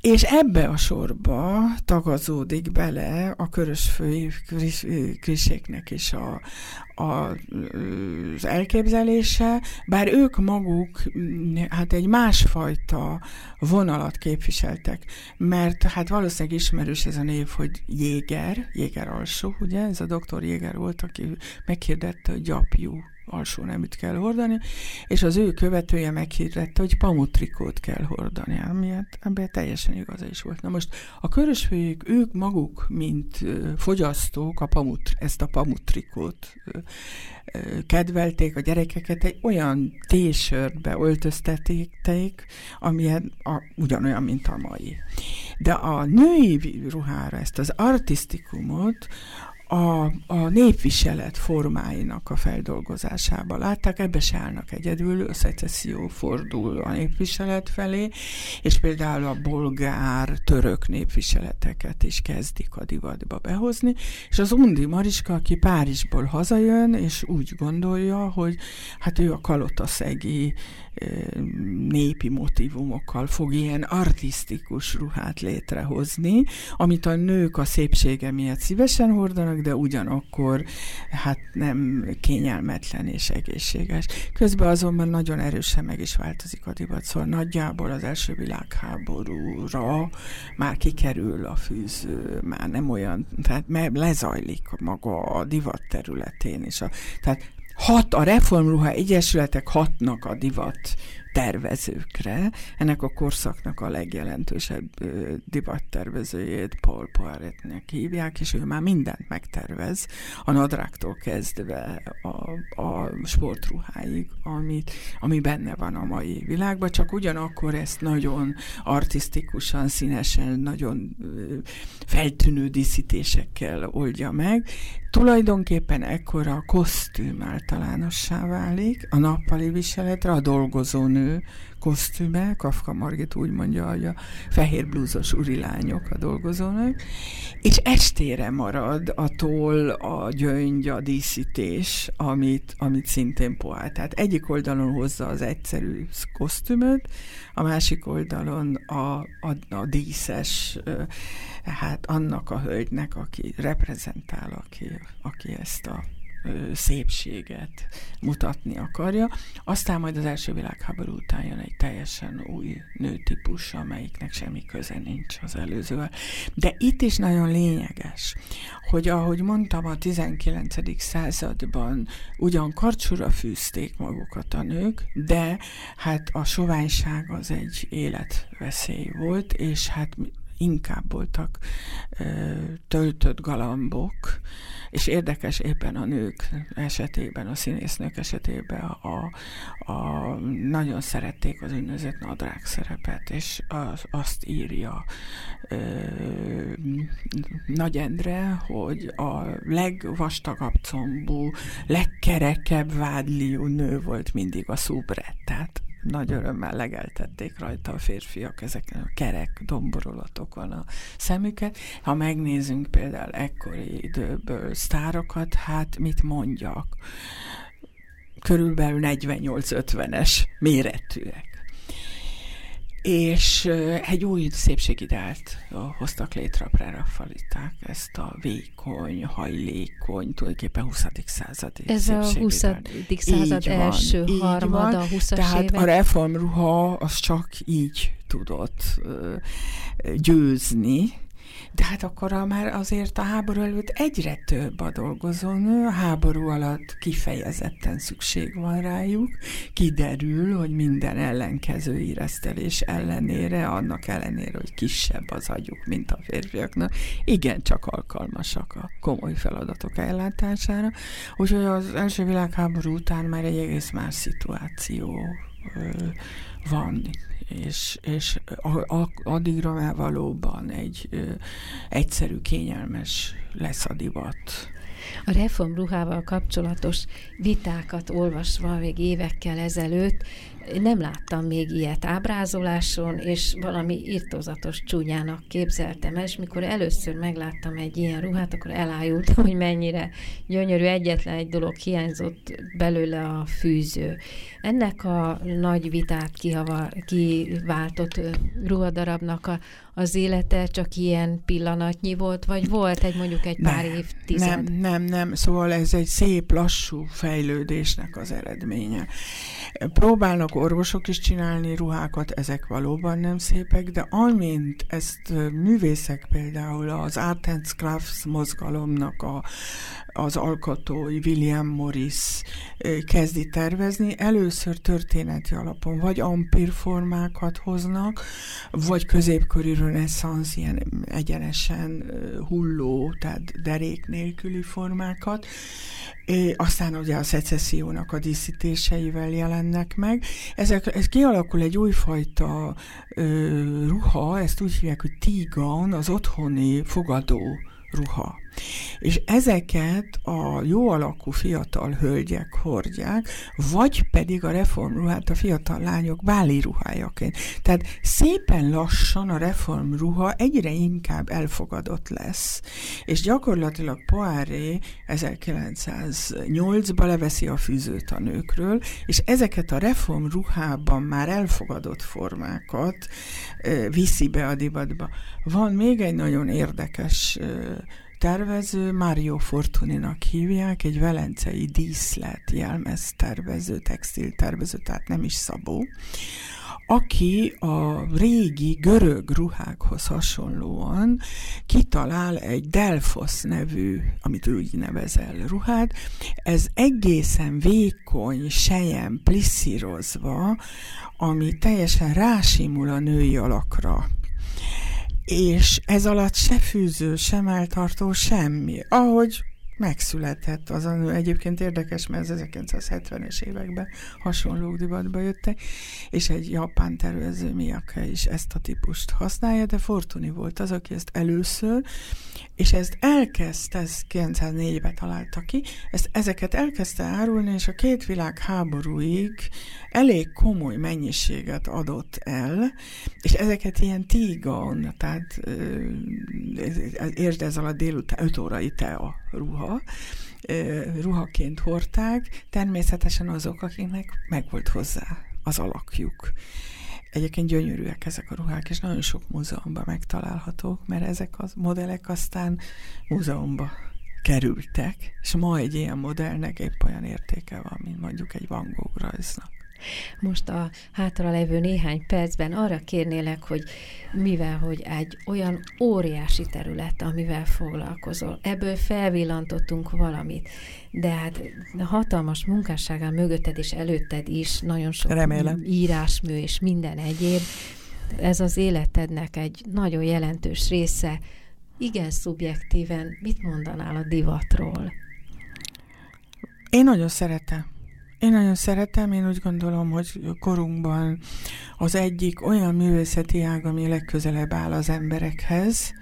És ebbe a sorba tagazódik bele a körösfői kriséknek is a, a, az elképzelése, bár ők maguk hát egy másfajta vonalat képviseltek, mert hát valószínűleg ismerős ez a név, hogy Jéger, Jéger alsó, ugye, ez a doktor Jéger volt, aki meghirdette, hogy gyapjú alsó neműt kell hordani, és az ő követője meghirdette, hogy pamutrikót kell hordani, ami hát ebben teljesen igaza is volt. Na most a körösfőjük, ők maguk, mint fogyasztók a pamut, ezt a pamutrikót kedvelték a gyerekeket, egy olyan tésörbe öltöztették, amilyen a, ugyanolyan, mint a mai. De a női ruhára ezt az artistikumot a, a népviselet formáinak a feldolgozásába látták, ebbe se állnak egyedül, a szecesszió fordul a népviselet felé, és például a bolgár, török népviseleteket is kezdik a divatba behozni, és az Undi Mariska, aki Párizsból hazajön, és úgy gondolja, hogy hát ő a kalotaszegi népi motivumokkal fog ilyen artistikus ruhát létrehozni, amit a nők a szépsége miatt szívesen hordanak, de ugyanakkor hát nem kényelmetlen és egészséges. Közben azonban nagyon erősen meg is változik a divat, szóval nagyjából az első világháborúra már kikerül a fűző, már nem olyan, tehát lezajlik maga a divat területén is. A, tehát hat, a reformruha egyesületek hatnak a divat tervezőkre. Ennek a korszaknak a legjelentősebb divattervezőjét Paul Poiretnek hívják, és ő már mindent megtervez, a nadrágtól kezdve a, a sportruháig, amit, ami benne van a mai világban, csak ugyanakkor ezt nagyon artisztikusan, színesen, nagyon feltűnő díszítésekkel oldja meg. Tulajdonképpen ekkor a kosztüm általánossá válik, a nappali viseletre, a dolgozónő kosztüme, Kafka Margit úgy mondja, hogy a fehér blúzos urilányok a dolgozónők, és estére marad a toll, a gyöngy, a díszítés, amit, amit szintén poál. Tehát egyik oldalon hozza az egyszerű kosztümöt, a másik oldalon a, a, a díszes, hát annak a hölgynek, aki reprezentál, aki, aki ezt a szépséget mutatni akarja. Aztán majd az első világháború után jön egy teljesen új nőtípus, amelyiknek semmi köze nincs az előzővel. De itt is nagyon lényeges, hogy ahogy mondtam, a 19. században ugyan karcsúra fűzték magukat a nők, de hát a soványság az egy életveszély volt, és hát inkább voltak töltött galambok, és érdekes éppen a nők esetében, a színésznők esetében a, a, nagyon szerették az úgynevezett nadrág szerepet, és az, azt írja ö, Nagy Endre, hogy a legvastagabb combú, legkerekebb vádliú nő volt mindig a szubret, tehát nagy örömmel legeltették rajta a férfiak ezeken a kerek domborulatokon a szemüket. Ha megnézünk például ekkori időből sztárokat, hát mit mondjak? Körülbelül 48-50-es méretűek és egy új szépségideált hoztak létre a prerafaliták, ezt a vékony, hajlékony, tulajdonképpen 20. századi Ez a 20. század így első van, harmada, 20 Tehát évek. a reformruha az csak így tudott győzni, de hát akkor már azért a háború előtt egyre több a dolgozónő, a háború alatt kifejezetten szükség van rájuk, kiderül, hogy minden ellenkező íresztelés ellenére, annak ellenére, hogy kisebb az agyuk, mint a férfiaknak, igen, csak alkalmasak a komoly feladatok ellátására. Úgyhogy az első világháború után már egy egész más szituáció van és, és addigra már valóban egy egyszerű, kényelmes lesz a divat. A reformruhával kapcsolatos vitákat olvasva még évekkel ezelőtt nem láttam még ilyet ábrázoláson, és valami irtózatos csúnyának képzeltem el, és mikor először megláttam egy ilyen ruhát, akkor elájultam, hogy mennyire gyönyörű, egyetlen egy dolog hiányzott belőle a fűző. Ennek a nagy vitát kihava, kiváltott ruhadarabnak a, az élete csak ilyen pillanatnyi volt, vagy volt egy mondjuk egy pár nem, évtized? Nem, nem, nem. Szóval ez egy szép, lassú fejlődésnek az eredménye. Próbálnak orvosok is csinálni ruhákat, ezek valóban nem szépek, de amint ezt művészek például az Art and Crafts mozgalomnak a, az alkotói William Morris kezdi tervezni, először történeti alapon vagy ampírformákat hoznak, vagy középkori reneszánsz, ilyen egyenesen hulló, tehát derék nélküli formákat, aztán ugye a szecessziónak a díszítéseivel jelennek meg. Ezek, ez kialakul egy újfajta ö, ruha, ezt úgy hívják, hogy tígan, az otthoni fogadó ruha. És ezeket a jó alakú fiatal hölgyek hordják, vagy pedig a reformruhát a fiatal lányok báli ruhájaként. Tehát szépen lassan a reformruha egyre inkább elfogadott lesz. És gyakorlatilag Poiré 1908-ban leveszi a fűzőt a nőkről, és ezeket a reformruhában már elfogadott formákat viszi be a divatba. Van még egy nagyon érdekes tervező, Mario Fortuninak hívják, egy velencei díszlet jelmez tervező, textil tervező, tehát nem is szabó, aki a régi görög ruhákhoz hasonlóan kitalál egy Delphos nevű, amit ő így nevezel ruhát. Ez egészen vékony, sejem, plisszírozva, ami teljesen rásimul a női alakra és ez alatt se fűző, sem eltartó, semmi. Ahogy megszületett az a nő. Egyébként érdekes, mert az 1970-es években hasonló divatba jöttek, és egy japán tervező Miyake is ezt a típust használja, de Fortuny volt az, aki ezt először, és ezt elkezdte, ez 904-ben találta ki, ezt, ezeket elkezdte árulni, és a két világ háborúig elég komoly mennyiséget adott el, és ezeket ilyen tígon, tehát értsd ez alatt délután 5 órai tea ruha, ruhaként hordták, természetesen azok, akiknek megvolt hozzá az alakjuk. Egyébként gyönyörűek ezek a ruhák, és nagyon sok múzeumban megtalálhatók, mert ezek a modellek aztán múzeumba kerültek, és ma egy ilyen modellnek épp olyan értéke van, mint mondjuk egy Van Gogh rajznak. Most a hátra levő néhány percben arra kérnélek, hogy mivel, hogy egy olyan óriási terület, amivel foglalkozol, ebből felvillantottunk valamit, de hát hatalmas munkássággal mögötted és előtted is nagyon sok Remélem. írásmű és minden egyéb. Ez az életednek egy nagyon jelentős része. Igen, szubjektíven mit mondanál a divatról? Én nagyon szeretem. Én nagyon szeretem, én úgy gondolom, hogy korunkban az egyik olyan művészeti ág, ami legközelebb áll az emberekhez,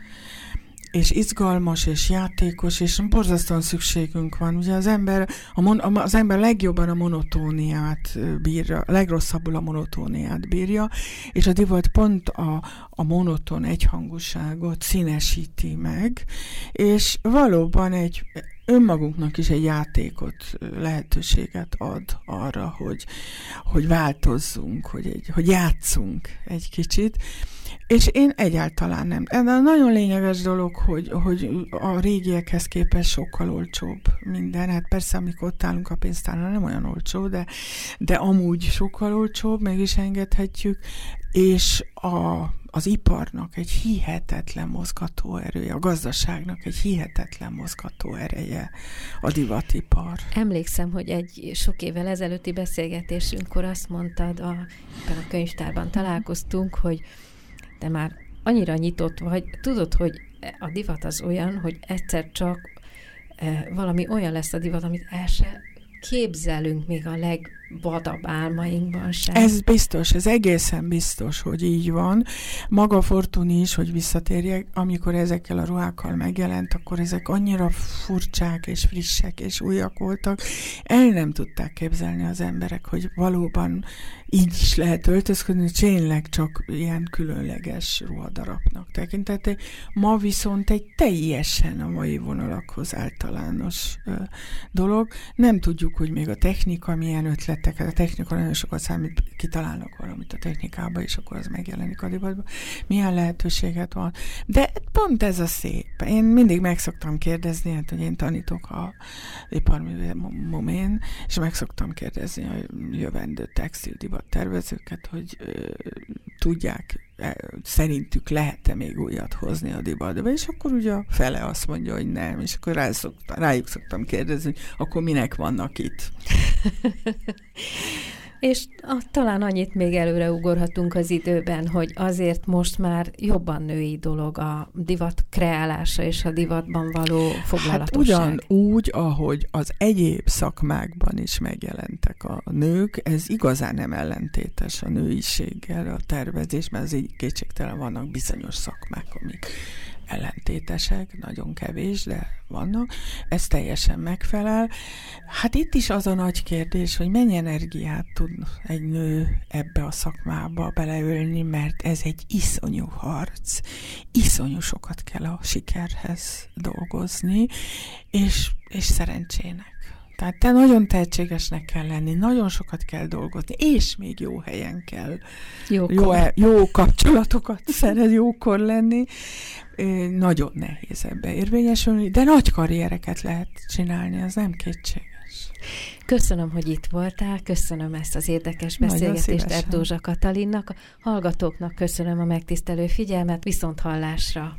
és izgalmas, és játékos, és borzasztóan szükségünk van. Ugye az ember, a mon, az ember legjobban a monotóniát bírja, legrosszabbul a monotóniát bírja, és a divat pont a, a monoton egyhangúságot színesíti meg, és valóban egy önmagunknak is egy játékot, lehetőséget ad arra, hogy, hogy változzunk, hogy, egy, hogy játszunk egy kicsit. És én egyáltalán nem. Ez a nagyon lényeges dolog, hogy, hogy a régiekhez képest sokkal olcsóbb minden. Hát persze, amikor ott állunk a pénztárnál, nem olyan olcsó, de, de amúgy sokkal olcsóbb, meg is engedhetjük, és a, az iparnak egy hihetetlen mozgató erője, a gazdaságnak egy hihetetlen mozgató ereje a divatipar. Emlékszem, hogy egy sok évvel ezelőtti beszélgetésünkkor azt mondtad, a, a könyvtárban találkoztunk, hogy te már annyira nyitott vagy, tudod, hogy a divat az olyan, hogy egyszer csak e, valami olyan lesz a divat, amit el se képzelünk még a legvadabb álmainkban sem. Ez biztos, ez egészen biztos, hogy így van. Maga Fortuni is, hogy visszatérjek, amikor ezekkel a ruhákkal megjelent, akkor ezek annyira furcsák és frissek és újak voltak. El nem tudták képzelni az emberek, hogy valóban így is lehet öltözködni, tényleg csak ilyen különleges ruhadarabnak tekinteti. Ma viszont egy teljesen a mai vonalakhoz általános ö, dolog. Nem tudjuk, hogy még a technika milyen ötletek, a technika nagyon sokat számít, kitalálnak valamit a technikába, és akkor az megjelenik a divatban. Milyen lehetőséget van. De pont ez a szép. Én mindig meg szoktam kérdezni, hát, hogy én tanítok a iparművé momén, és meg szoktam kérdezni a jövendő textildivat tervezőket, hogy ö, tudják, szerintük lehet-e még újat hozni a divatba, és akkor ugye a fele azt mondja, hogy nem, és akkor rá szoktam, rájuk szoktam kérdezni, hogy akkor minek vannak itt. És ah, talán annyit még előre ugorhatunk az időben, hogy azért most már jobban női dolog a divat kreálása és a divatban való foglalatosság. Hát ugyanúgy, ahogy az egyéb szakmákban is megjelentek a nők, ez igazán nem ellentétes a nőiséggel, a tervezés, mert az így kétségtelen vannak bizonyos szakmák, amik ellentétesek, nagyon kevés, de vannak, ez teljesen megfelel. Hát itt is az a nagy kérdés, hogy mennyi energiát tud egy nő ebbe a szakmába beleölni, mert ez egy iszonyú harc, iszonyú sokat kell a sikerhez dolgozni, és, és szerencsének. Tehát te nagyon tehetségesnek kell lenni, nagyon sokat kell dolgozni, és még jó helyen kell. Jókor. Jó, e- jó kapcsolatokat szeret jókor lenni. Nagyon nehéz ebbe érvényesülni, de nagy karriereket lehet csinálni, az nem kétséges. Köszönöm, hogy itt voltál, köszönöm ezt az érdekes beszélgetést Erdózsa Katalinnak, hallgatóknak köszönöm a megtisztelő figyelmet, viszont hallásra!